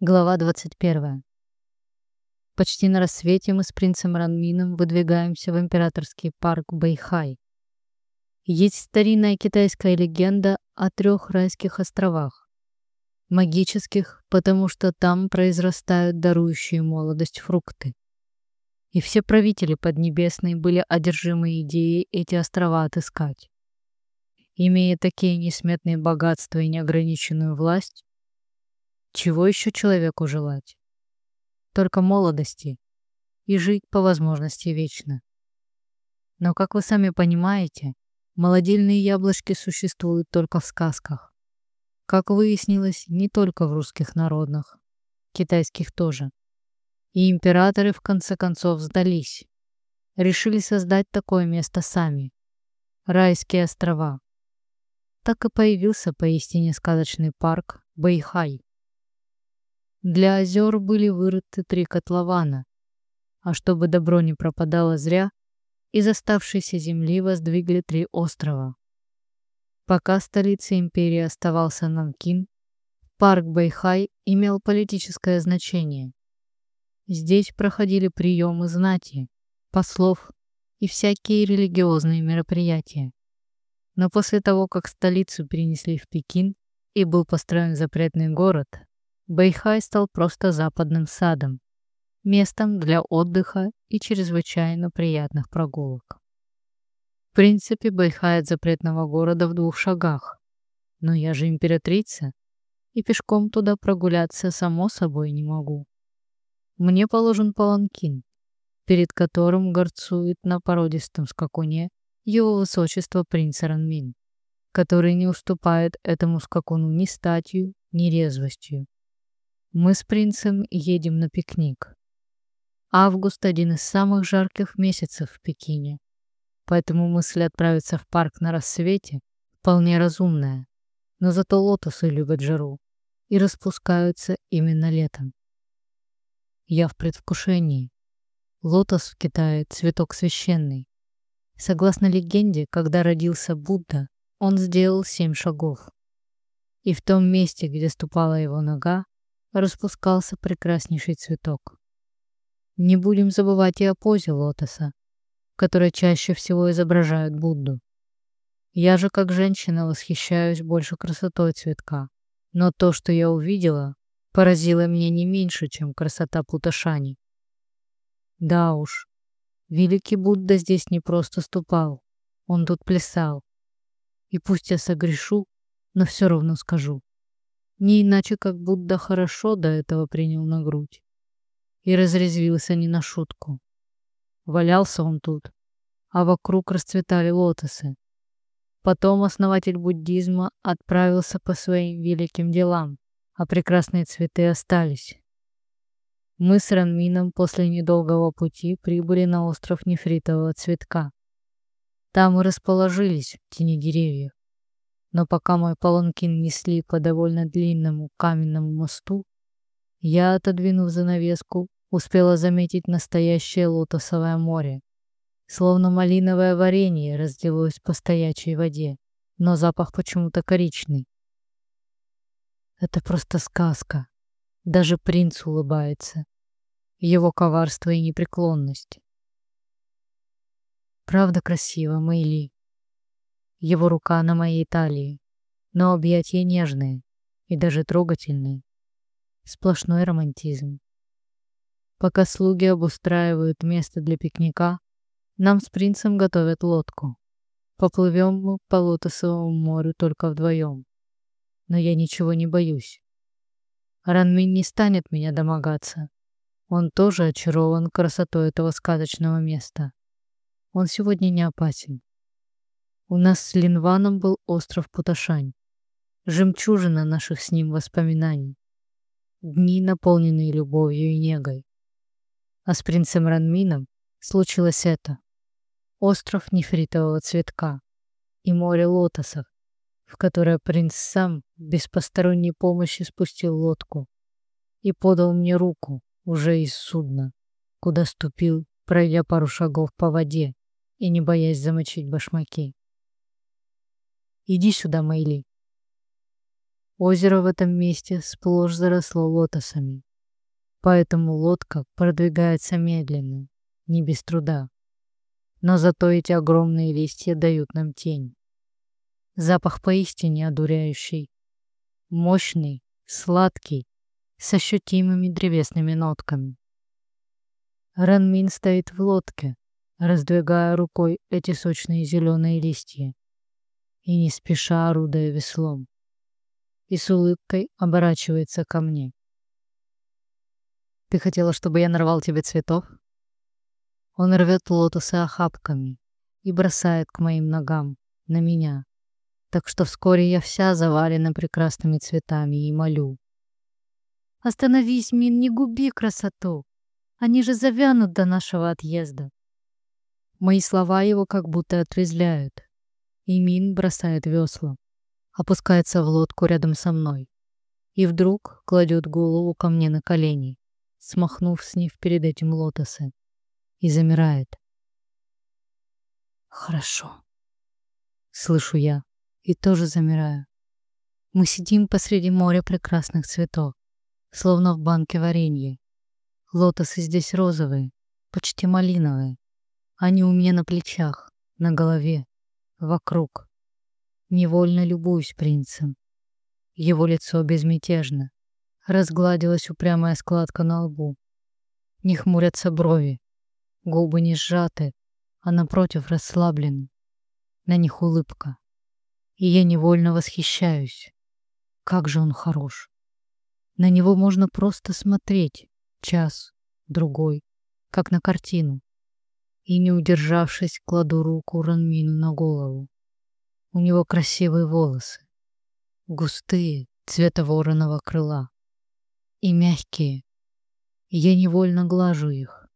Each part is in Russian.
Глава 21. Почти на рассвете мы с принцем Ранмином выдвигаемся в императорский парк Бэйхай. Есть старинная китайская легенда о трех райских островах. Магических, потому что там произрастают дарующие молодость фрукты. И все правители Поднебесной были одержимы идеей эти острова отыскать. Имея такие несметные богатства и неограниченную власть, чего еще человеку желать? Только молодости и жить по возможности вечно. Но, как вы сами понимаете, молодильные яблочки существуют только в сказках. Как выяснилось, не только в русских народных, китайских тоже. И императоры в конце концов сдались. Решили создать такое место сами. Райские острова. Так и появился поистине сказочный парк Бэйхай. Для озер были вырыты три котлована, а чтобы добро не пропадало зря, из оставшейся земли воздвигли три острова. Пока столицей империи оставался Нанкин, парк Бэйхай имел политическое значение. Здесь проходили приемы знати, послов и всякие религиозные мероприятия. Но после того, как столицу перенесли в Пекин и был построен запретный город, Бэйхай стал просто западным садом, местом для отдыха и чрезвычайно приятных прогулок. В принципе, Бэйхай от запретного города в двух шагах, но я же императрица, и пешком туда прогуляться само собой не могу. Мне положен паланкин, перед которым горцует на породистом скакуне его высочество принц Ранмин, который не уступает этому скакуну ни статью, ни резвостью. Мы с принцем едем на пикник. Август – один из самых жарких месяцев в Пекине, поэтому мысль отправиться в парк на рассвете вполне разумная. Но зато лотосы любят жару и распускаются именно летом. Я в предвкушении. Лотос в Китае – цветок священный. Согласно легенде, когда родился Будда, он сделал семь шагов. И в том месте, где ступала его нога, распускался прекраснейший цветок. Не будем забывать и о позе лотоса, которая чаще всего изображают Будду. Я же как женщина восхищаюсь больше красотой цветка, но то, что я увидела, поразило меня не меньше, чем красота Путашани. Да уж, великий Будда здесь не просто ступал, он тут плясал. И пусть я согрешу, но все равно скажу. Не иначе, как Будда хорошо до этого принял на грудь. И разрезвился не на шутку. Валялся он тут, а вокруг расцветали лотосы. Потом основатель буддизма отправился по своим великим делам, а прекрасные цветы остались. Мы с Ранмином после недолгого пути прибыли на остров нефритового цветка. Там мы расположились в тени деревьев. Но пока мой паланкин несли по довольно длинному каменному мосту, я, отодвинув занавеску, успела заметить настоящее лотосовое море. Словно малиновое варенье разделилось по стоячей воде, но запах почему-то коричный. Это просто сказка. Даже принц улыбается. Его коварство и непреклонность. Правда красиво, Мэйли. Его рука на моей талии, но объятия нежные и даже трогательные. Сплошной романтизм. Пока слуги обустраивают место для пикника, нам с принцем готовят лодку. Поплывем мы по Лотосовому морю только вдвоем. Но я ничего не боюсь. Ранмин не станет меня домогаться. Он тоже очарован красотой этого сказочного места. Он сегодня не опасен. У нас с Линваном был остров Путашань, жемчужина наших с ним воспоминаний. Дни, наполненные любовью и негой. А с принцем Ранмином случилось это. Остров нефритового цветка и море лотосов, в которое принц сам без посторонней помощи спустил лодку и подал мне руку уже из судна, куда ступил, пройдя пару шагов по воде и не боясь замочить башмаки. Иди сюда, Мэйли. Озеро в этом месте сплошь заросло лотосами, поэтому лодка продвигается медленно, не без труда. Но зато эти огромные листья дают нам тень. Запах поистине одуряющий, мощный, сладкий, с ощутимыми древесными нотками. Ранмин стоит в лодке, раздвигая рукой эти сочные зеленые листья и не спеша орудуя веслом и с улыбкой оборачивается ко мне. «Ты хотела, чтобы я нарвал тебе цветов?» Он рвет лотосы охапками и бросает к моим ногам, на меня, так что вскоре я вся завалена прекрасными цветами и молю. «Остановись, Мин, не губи красоту! Они же завянут до нашего отъезда!» Мои слова его как будто отрезвляют, и Мин бросает весла опускается в лодку рядом со мной и вдруг кладет голову ко мне на колени, смахнув с них перед этим лотосы, и замирает. «Хорошо», — слышу я и тоже замираю. Мы сидим посреди моря прекрасных цветов, словно в банке варенья. Лотосы здесь розовые, почти малиновые. Они у меня на плечах, на голове, вокруг. Невольно любуюсь принцем. Его лицо безмятежно. Разгладилась упрямая складка на лбу. Не хмурятся брови. Губы не сжаты, а напротив расслаблены. На них улыбка. И я невольно восхищаюсь. Как же он хорош. На него можно просто смотреть час, другой, как на картину. И не удержавшись, кладу руку Ранмину на голову. У него красивые волосы, густые, цвета вороного крыла, и мягкие. Я невольно глажу их,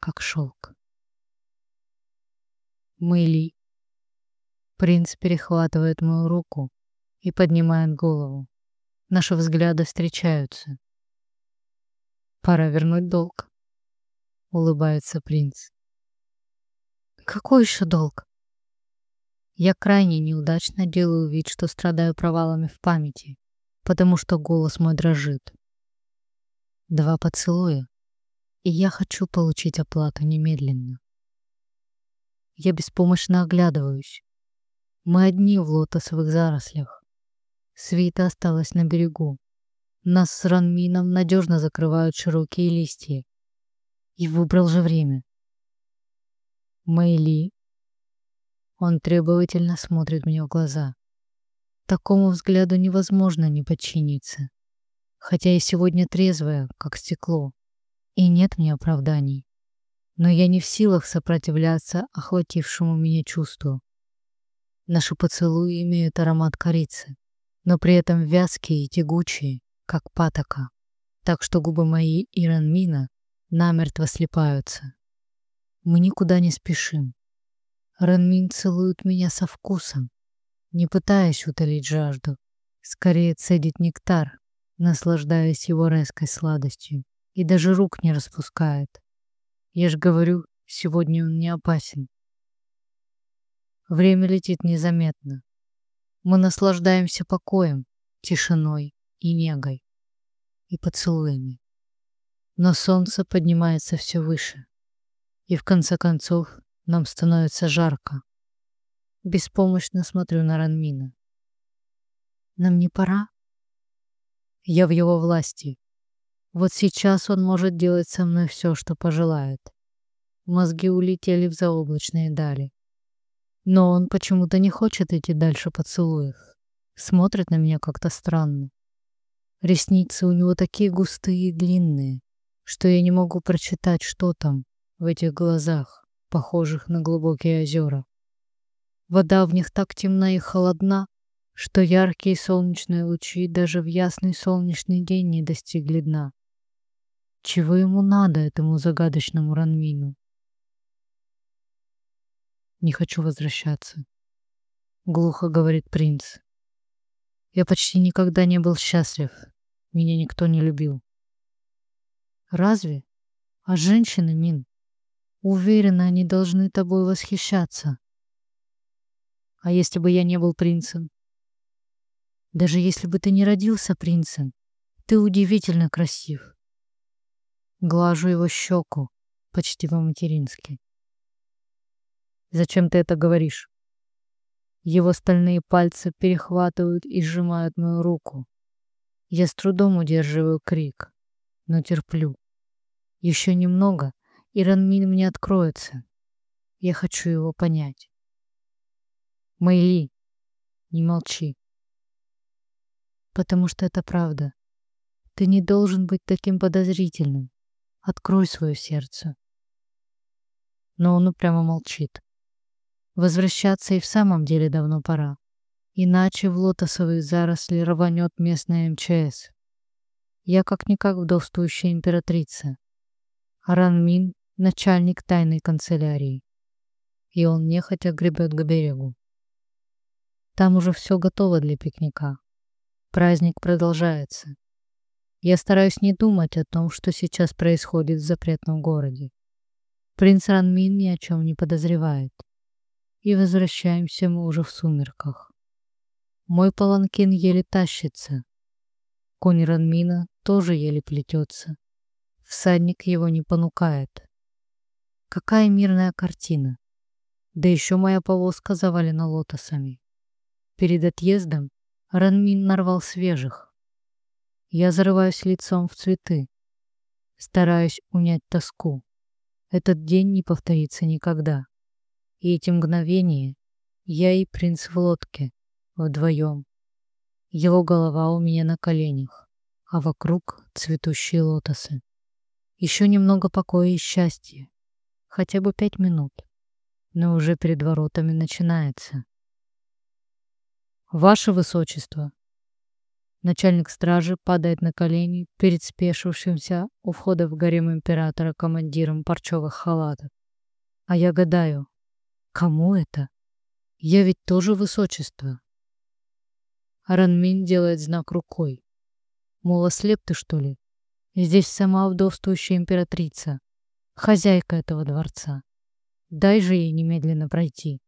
как шелк. Мэйли. Принц перехватывает мою руку и поднимает голову. Наши взгляды встречаются. Пора вернуть долг. Улыбается принц. Какой еще долг? Я крайне неудачно делаю вид, что страдаю провалами в памяти, потому что голос мой дрожит. Два поцелуя, и я хочу получить оплату немедленно. Я беспомощно оглядываюсь. Мы одни в лотосовых зарослях. Свита осталась на берегу. Нас с Ранмином надежно закрывают широкие листья. И выбрал же время. Мэйли он требовательно смотрит мне в глаза. Такому взгляду невозможно не подчиниться. Хотя я сегодня трезвая, как стекло, и нет мне оправданий. Но я не в силах сопротивляться охватившему меня чувству. Наши поцелуи имеют аромат корицы, но при этом вязкие и тягучие, как патока, так что губы мои и Ранмина намертво слипаются. Мы никуда не спешим. Ранмин целует меня со вкусом, не пытаясь утолить жажду, скорее цедит нектар, наслаждаясь его резкой сладостью, и даже рук не распускает. Я же говорю, сегодня он не опасен. Время летит незаметно. Мы наслаждаемся покоем, тишиной и негой, и поцелуями. Но солнце поднимается все выше, и в конце концов нам становится жарко. Беспомощно смотрю на Ранмина. Нам не пора? Я в его власти. Вот сейчас он может делать со мной все, что пожелает. Мозги улетели в заоблачные дали. Но он почему-то не хочет идти дальше поцелуев. Смотрит на меня как-то странно. Ресницы у него такие густые и длинные, что я не могу прочитать, что там в этих глазах похожих на глубокие озера. Вода в них так темна и холодна, что яркие солнечные лучи даже в ясный солнечный день не достигли дна. Чего ему надо, этому загадочному Ранмину? Не хочу возвращаться. Глухо говорит принц. Я почти никогда не был счастлив. Меня никто не любил. Разве? А женщины, Мин? Уверена, они должны тобой восхищаться. А если бы я не был принцем? Даже если бы ты не родился принцем, ты удивительно красив. Глажу его щеку, почти по-матерински. Зачем ты это говоришь? Его стальные пальцы перехватывают и сжимают мою руку. Я с трудом удерживаю крик, но терплю. Еще немного, и Ранмин мне откроется. Я хочу его понять. Мэйли, не молчи. Потому что это правда. Ты не должен быть таким подозрительным. Открой свое сердце. Но он упрямо молчит. Возвращаться и в самом деле давно пора. Иначе в лотосовые заросли рванет местная МЧС. Я как-никак вдовствующая императрица. Аранмин — начальник тайной канцелярии. И он нехотя гребет к берегу. Там уже все готово для пикника. Праздник продолжается. Я стараюсь не думать о том, что сейчас происходит в запретном городе. Принц Ранмин ни о чем не подозревает. И возвращаемся мы уже в сумерках. Мой паланкин еле тащится. Конь Ранмина тоже еле плетется. Всадник его не понукает. Какая мирная картина. Да еще моя повозка завалена лотосами. Перед отъездом Ранмин нарвал свежих. Я зарываюсь лицом в цветы, стараюсь унять тоску. Этот день не повторится никогда. И эти мгновения я и принц в лодке вдвоем. Его голова у меня на коленях, а вокруг цветущие лотосы. Еще немного покоя и счастья. Хотя бы пять минут. Но уже перед воротами начинается. Ваше Высочество. Начальник стражи падает на колени перед спешившимся у входа в гарем императора командиром парчевых халатов. А я гадаю, кому это? Я ведь тоже Высочество. Аранмин делает знак рукой. Мол, ослеп ты, что ли? Здесь сама вдовствующая императрица, хозяйка этого дворца. Дай же ей немедленно пройти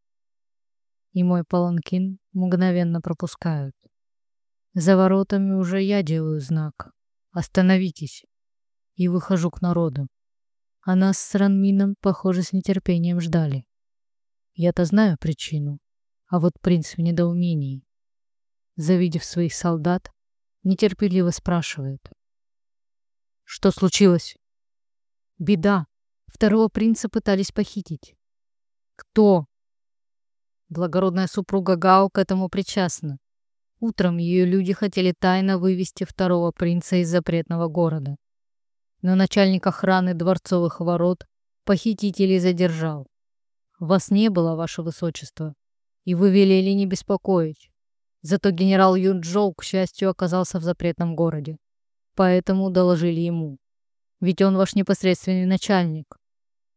и мой паланкин мгновенно пропускают. За воротами уже я делаю знак «Остановитесь» и выхожу к народу. А нас с Ранмином, похоже, с нетерпением ждали. Я-то знаю причину, а вот принц в недоумении. Завидев своих солдат, нетерпеливо спрашивает. Что случилось? Беда. Второго принца пытались похитить. Кто? Благородная супруга Гао к этому причастна. Утром ее люди хотели тайно вывести второго принца из запретного города. Но начальник охраны дворцовых ворот похитителей задержал. Вас не было, ваше высочество, и вы велели не беспокоить. Зато генерал Юн Джоу, к счастью, оказался в запретном городе. Поэтому доложили ему. Ведь он ваш непосредственный начальник.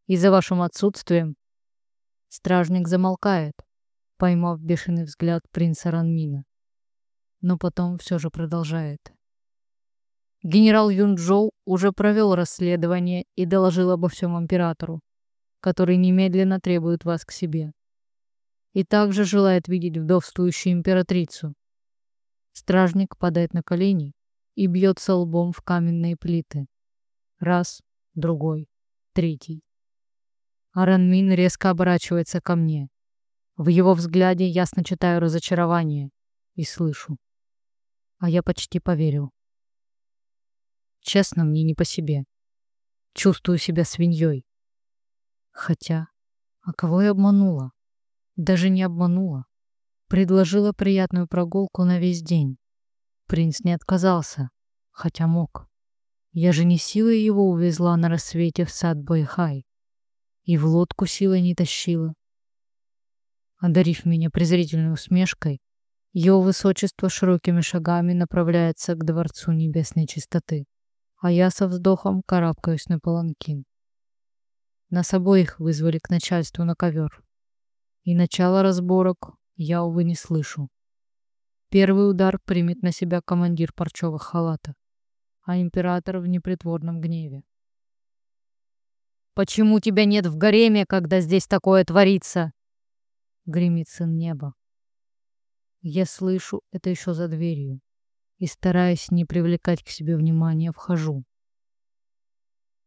И за вашим отсутствием стражник замолкает, поймав бешеный взгляд принца Ранмина. Но потом все же продолжает. Генерал Юнчжоу уже провел расследование и доложил обо всем императору, который немедленно требует вас к себе. И также желает видеть вдовствующую императрицу. Стражник падает на колени и бьется лбом в каменные плиты. Раз, другой, третий. Аранмин резко оборачивается ко мне. В его взгляде ясно читаю разочарование и слышу. А я почти поверил. Честно, мне не по себе. Чувствую себя свиньей. Хотя, а кого я обманула? Даже не обманула. Предложила приятную прогулку на весь день. Принц не отказался, хотя мог. Я же не силой его увезла на рассвете в сад Бойхай. И в лодку силой не тащила. Одарив меня презрительной усмешкой, его высочество широкими шагами направляется к дворцу небесной чистоты, а я со вздохом карабкаюсь на паланкин. Нас обоих вызвали к начальству на ковер. И начало разборок я, увы, не слышу. Первый удар примет на себя командир парчевых халатов, а император в непритворном гневе. «Почему тебя нет в гареме, когда здесь такое творится?» гремит сын неба. Я слышу это еще за дверью и, стараясь не привлекать к себе внимания, вхожу.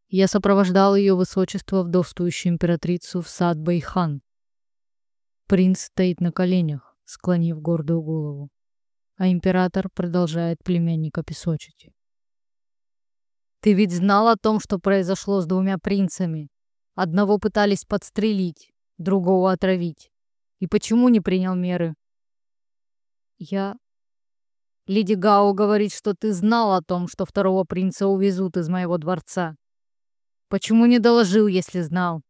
Я сопровождал ее высочество, вдовствующую императрицу, в сад Байхан. Принц стоит на коленях, склонив гордую голову, а император продолжает племянника песочить. «Ты ведь знал о том, что произошло с двумя принцами? Одного пытались подстрелить, другого отравить. И почему не принял меры?» «Я...» «Леди Гао говорит, что ты знал о том, что второго принца увезут из моего дворца. Почему не доложил, если знал?»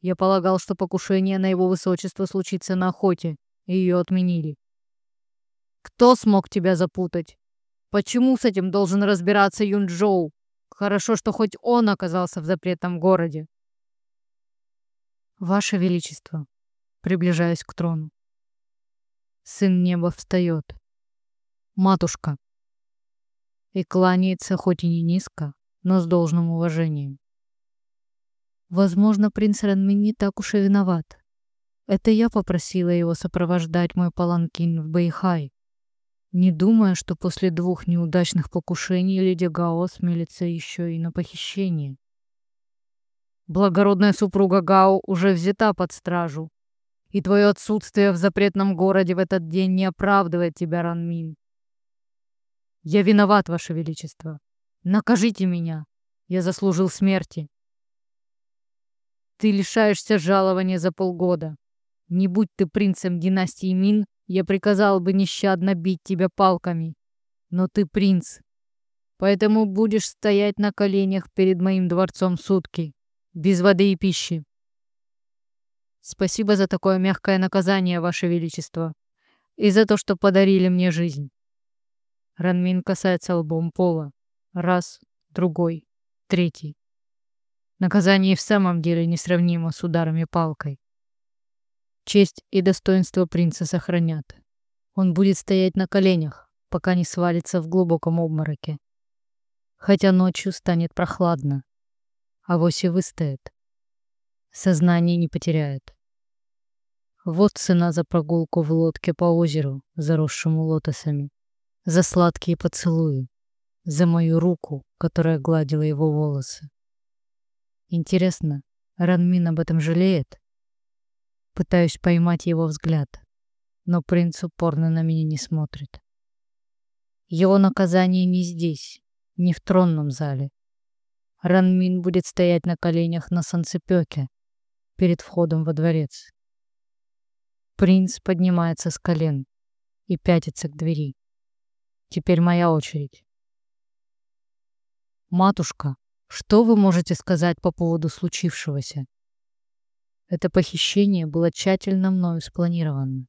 Я полагал, что покушение на его высочество случится на охоте, и ее отменили. Кто смог тебя запутать? Почему с этим должен разбираться Юнчжоу? Хорошо, что хоть он оказался в запретном городе. Ваше Величество, приближаясь к трону. Сын неба встает. Матушка. И кланяется хоть и не низко, но с должным уважением. Возможно, принц Ранмин не так уж и виноват. Это я попросила его сопровождать мой паланкин в Бэйхай, не думая, что после двух неудачных покушений леди Гао осмелится еще и на похищение. Благородная супруга Гао уже взята под стражу, и твое отсутствие в запретном городе в этот день не оправдывает тебя, Ранмин. Я виноват, Ваше Величество. Накажите меня. Я заслужил смерти. Ты лишаешься жалования за полгода. Не будь ты принцем династии Мин, я приказал бы нещадно бить тебя палками. Но ты принц. Поэтому будешь стоять на коленях перед моим дворцом сутки, без воды и пищи. Спасибо за такое мягкое наказание, Ваше Величество, и за то, что подарили мне жизнь. Ранмин касается лбом пола. Раз, другой, третий. Наказание в самом деле несравнимо с ударами палкой. Честь и достоинство принца сохранят. Он будет стоять на коленях, пока не свалится в глубоком обмороке. Хотя ночью станет прохладно, а вовсе выстоит. Сознание не потеряет. Вот цена за прогулку в лодке по озеру, заросшему лотосами, за сладкие поцелуи, за мою руку, которая гладила его волосы. Интересно, Ранмин об этом жалеет? Пытаюсь поймать его взгляд, но принц упорно на меня не смотрит. Его наказание не здесь, не в тронном зале. Ранмин будет стоять на коленях на санцепёке перед входом во дворец. Принц поднимается с колен и пятится к двери. Теперь моя очередь. «Матушка», что вы можете сказать по поводу случившегося? Это похищение было тщательно мною спланировано.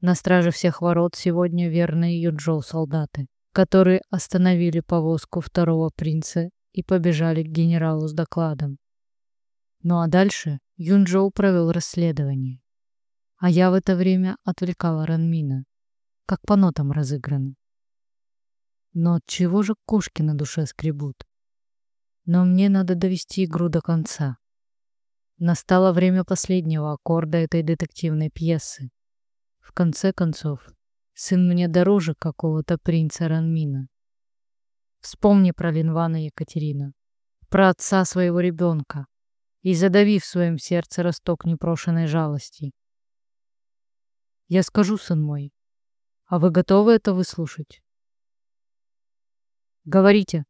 На страже всех ворот сегодня верные Юджоу солдаты, которые остановили повозку второго принца и побежали к генералу с докладом. Ну а дальше Юнджоу провел расследование. А я в это время отвлекала Ранмина, как по нотам разыграно. Но от чего же кошки на душе скребут? но мне надо довести игру до конца. Настало время последнего аккорда этой детективной пьесы. В конце концов, сын мне дороже какого-то принца Ранмина. Вспомни про Линвана Екатерина, про отца своего ребенка и задави в своем сердце росток непрошенной жалости. Я скажу, сын мой, а вы готовы это выслушать? Говорите,